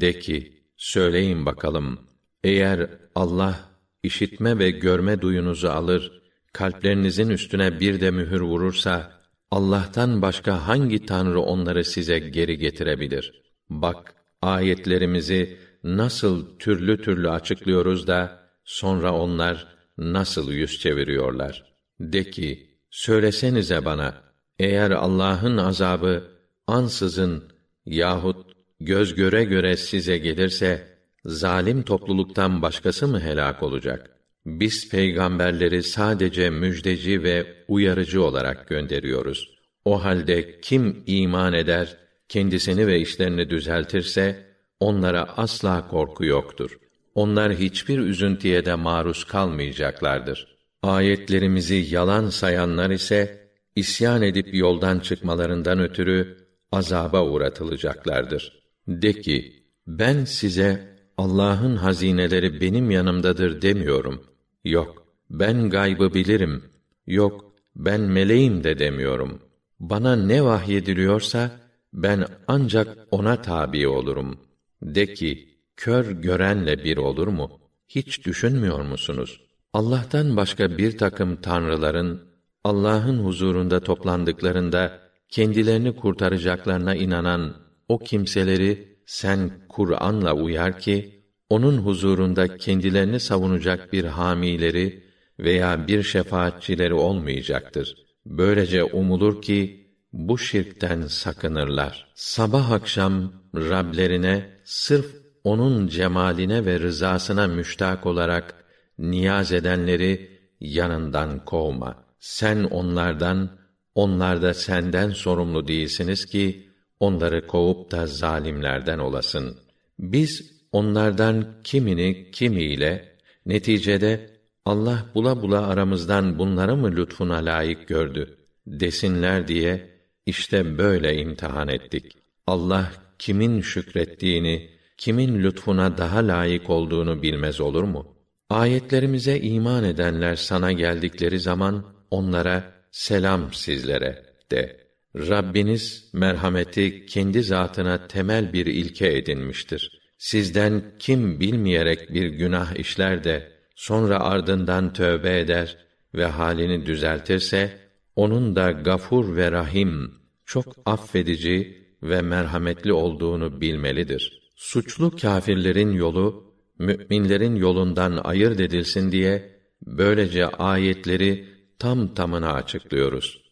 De ki, söyleyin bakalım, eğer Allah işitme ve görme duyunuzu alır, kalplerinizin üstüne bir de mühür vurursa, Allah'tan başka hangi tanrı onları size geri getirebilir? Bak, ayetlerimizi nasıl türlü türlü açıklıyoruz da sonra onlar nasıl yüz çeviriyorlar? De ki, söylesenize bana, eğer Allah'ın azabı ansızın yahut göz göre göre size gelirse zalim topluluktan başkası mı helak olacak? Biz peygamberleri sadece müjdeci ve uyarıcı olarak gönderiyoruz. O halde kim iman eder, kendisini ve işlerini düzeltirse onlara asla korku yoktur. Onlar hiçbir üzüntüye de maruz kalmayacaklardır. Ayetlerimizi yalan sayanlar ise isyan edip yoldan çıkmalarından ötürü azaba uğratılacaklardır. De ki, ben size Allah'ın hazineleri benim yanımdadır demiyorum. Yok, ben gaybı bilirim. Yok, ben meleğim de demiyorum. Bana ne vahyediliyorsa ben ancak ona tabi olurum. De ki, kör görenle bir olur mu? Hiç düşünmüyor musunuz? Allah'tan başka bir takım tanrıların Allah'ın huzurunda toplandıklarında kendilerini kurtaracaklarına inanan o kimseleri sen Kur'an'la uyar ki onun huzurunda kendilerini savunacak bir hamileri veya bir şefaatçileri olmayacaktır. Böylece umulur ki bu şirkten sakınırlar. Sabah akşam Rablerine sırf onun cemaline ve rızasına müştak olarak niyaz edenleri yanından kovma. Sen onlardan, onlar da senden sorumlu değilsiniz ki onları kovup da zalimlerden olasın. Biz onlardan kimini kimiyle neticede Allah bula bula aramızdan bunları mı lütfuna layık gördü desinler diye işte böyle imtihan ettik. Allah kimin şükrettiğini, kimin lütfuna daha layık olduğunu bilmez olur mu? Ayetlerimize iman edenler sana geldikleri zaman onlara selam sizlere de. Rabbiniz merhameti kendi zatına temel bir ilke edinmiştir. Sizden kim bilmeyerek bir günah işler de sonra ardından tövbe eder ve halini düzeltirse onun da gafur ve rahim, çok affedici ve merhametli olduğunu bilmelidir. Suçlu kâfirlerin yolu müminlerin yolundan ayırt edilsin diye böylece ayetleri tam tamına açıklıyoruz.